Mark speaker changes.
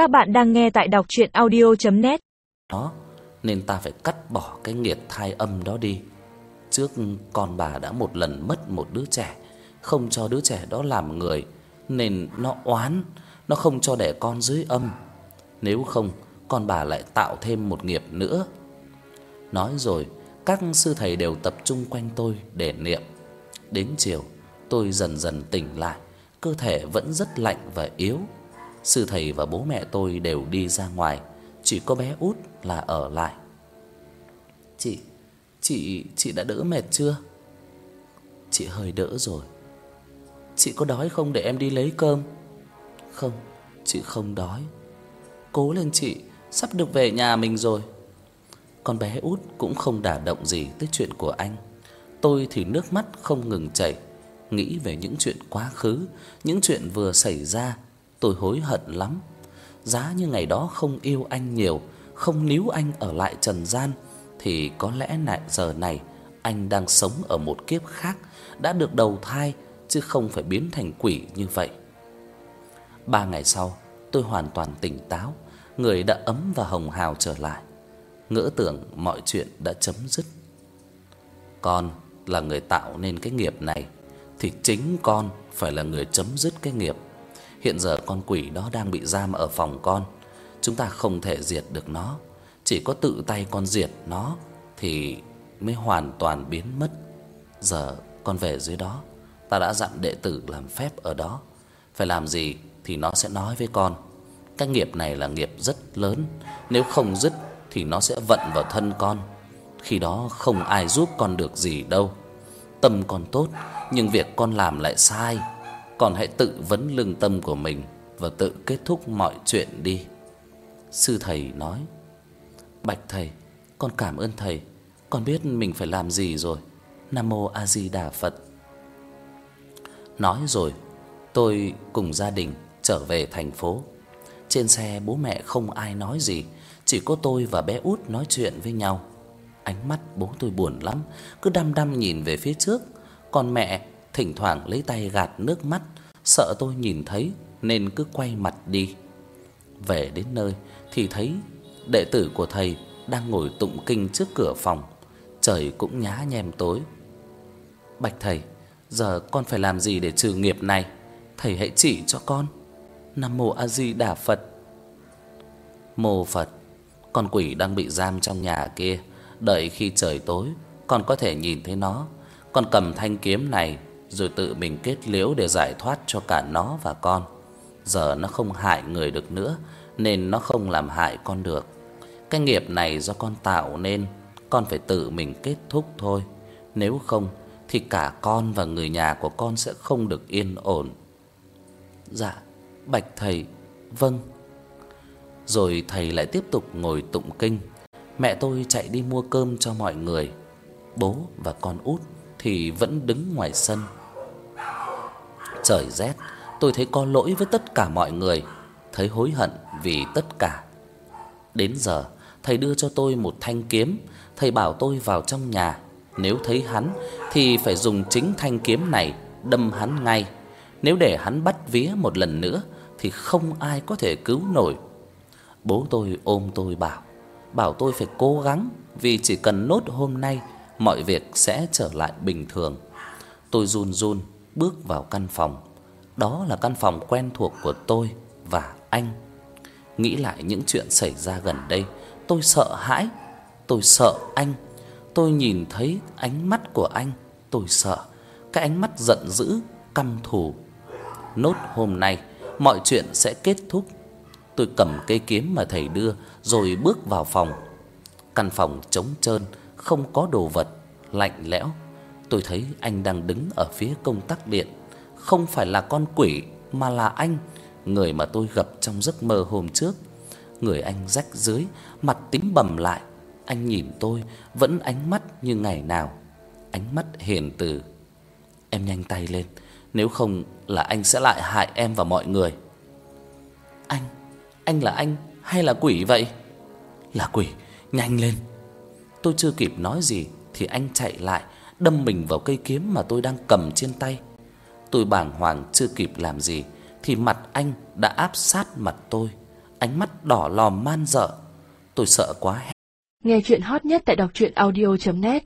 Speaker 1: Các bạn đang nghe tại đọc audio net
Speaker 2: Đó, nên ta phải cắt bỏ cái nghiệt thai âm đó đi. Trước con bà đã một lần mất một đứa trẻ, không cho đứa trẻ đó làm người nên nó oán, nó không cho đẻ con dưới âm. Nếu không, con bà lại tạo thêm một nghiệp nữa. Nói rồi, các sư thầy đều tập trung quanh tôi để niệm. Đến chiều, tôi dần dần tỉnh lại, cơ thể vẫn rất lạnh và yếu. Sư thầy và bố mẹ tôi đều đi ra ngoài, chỉ có bé út là ở lại. "Chị, chị chị đã đỡ mệt chưa?" "Chị hơi đỡ rồi." "Chị có đói không để em đi lấy cơm?" "Không, chị không đói." "Cố lên chị, sắp được về nhà mình rồi." Con bé út cũng không đả động gì tới chuyện của anh. Tôi thì nước mắt không ngừng chảy, nghĩ về những chuyện quá khứ, những chuyện vừa xảy ra, tôi hối hận lắm. Giá như ngày đó không yêu anh nhiều, không níu anh ở lại trần gian thì có lẽ lại giờ này anh đang sống ở một kiếp khác, đã được đầu thai chứ không phải biến thành quỷ như vậy. Ba ngày sau, tôi hoàn toàn tỉnh táo, người đã ấm và hồng hào trở lại. Ngỡ tưởng mọi chuyện đã chấm dứt. Con là người tạo nên cái nghiệp này thì chính con phải là người chấm dứt cái nghiệp. Hiện giờ con quỷ đó đang bị giam ở phòng con, chúng ta không thể diệt được nó, chỉ có tự tay con diệt nó thì mới hoàn toàn biến mất. Giờ con về dưới đó, ta đã dặn đệ tử làm phép ở đó, phải làm gì thì nó sẽ nói với con. Cái nghiệp này là nghiệp rất lớn, nếu không dứt thì nó sẽ vận vào thân con. Khi đó không ai giúp con được gì đâu. Tâm con tốt, nhưng việc con làm lại sai. Con hãy tự vấn lương tâm của mình và tự kết thúc mọi chuyện đi." Sư thầy nói. "Bạch thầy, con cảm ơn thầy, con biết mình phải làm gì rồi. Nam mô A Di Đà Phật." Nói rồi, tôi cùng gia đình trở về thành phố. Trên xe bố mẹ không ai nói gì, chỉ có tôi và bé út nói chuyện với nhau. Ánh mắt bố tôi buồn lắm, cứ đăm đăm nhìn về phía trước, còn mẹ thỉnh thoảng lấy tay gạt nước mắt, sợ tôi nhìn thấy nên cứ quay mặt đi. Về đến nơi thì thấy đệ tử của thầy đang ngồi tụng kinh trước cửa phòng. Trời cũng nhá nhem tối. Bạch thầy, giờ con phải làm gì để trừ nghiệp này? Thầy hãy chỉ cho con. Nam mô A Di Đà Phật. Mô Phật, con quỷ đang bị giam trong nhà kia, đợi khi trời tối con có thể nhìn thấy nó. Con cầm thanh kiếm này rồi tự mình kết liễu để giải thoát cho cả nó và con. Giờ nó không hại người được nữa nên nó không làm hại con được. Cái nghiệp này do con tạo nên, con phải tự mình kết thúc thôi. Nếu không thì cả con và người nhà của con sẽ không được yên ổn. Dạ, Bạch thầy, vâng. Rồi thầy lại tiếp tục ngồi tụng kinh. Mẹ tôi chạy đi mua cơm cho mọi người. Bố và con út thì vẫn đứng ngoài sân. Trời rét, tôi thấy có lỗi với tất cả mọi người, thấy hối hận vì tất cả. Đến giờ, thầy đưa cho tôi một thanh kiếm, thầy bảo tôi vào trong nhà, nếu thấy hắn thì phải dùng chính thanh kiếm này đâm hắn ngay. Nếu để hắn bắt vía một lần nữa thì không ai có thể cứu nổi. Bố tôi ôm tôi bảo, bảo tôi phải cố gắng vì chỉ cần nốt hôm nay mọi việc sẽ trở lại bình thường. Tôi run run bước vào căn phòng. Đó là căn phòng quen thuộc của tôi và anh. Nghĩ lại những chuyện xảy ra gần đây, tôi sợ hãi, tôi sợ anh. Tôi nhìn thấy ánh mắt của anh, tôi sợ, cái ánh mắt giận dữ, căm thù. Nốt hôm nay mọi chuyện sẽ kết thúc. Tôi cầm cây kiếm mà thầy đưa rồi bước vào phòng. Căn phòng trống trơn, không có đồ vật, lạnh lẽo. Tôi thấy anh đang đứng ở phía công tắc điện, không phải là con quỷ mà là anh, người mà tôi gặp trong giấc mơ hôm trước. Người anh rách rưới, mặt tím bầm lại, anh nhìn tôi vẫn ánh mắt như ngày nào, ánh mắt hiền từ. Em nhanh tay lên, nếu không là anh sẽ lại hại em và mọi người. Anh, anh là anh hay là quỷ vậy? Là quỷ, nhanh lên. Tôi chưa kịp nói gì thì anh chạy lại, đâm mình vào cây kiếm mà tôi đang cầm trên tay. Tôi bàng hoàng chưa kịp làm gì, thì mặt anh đã áp sát mặt tôi. ánh mắt đỏ lòm man dợ. Tôi sợ quá.
Speaker 3: Nghe chuyện hot nhất tại đọc truyện audio net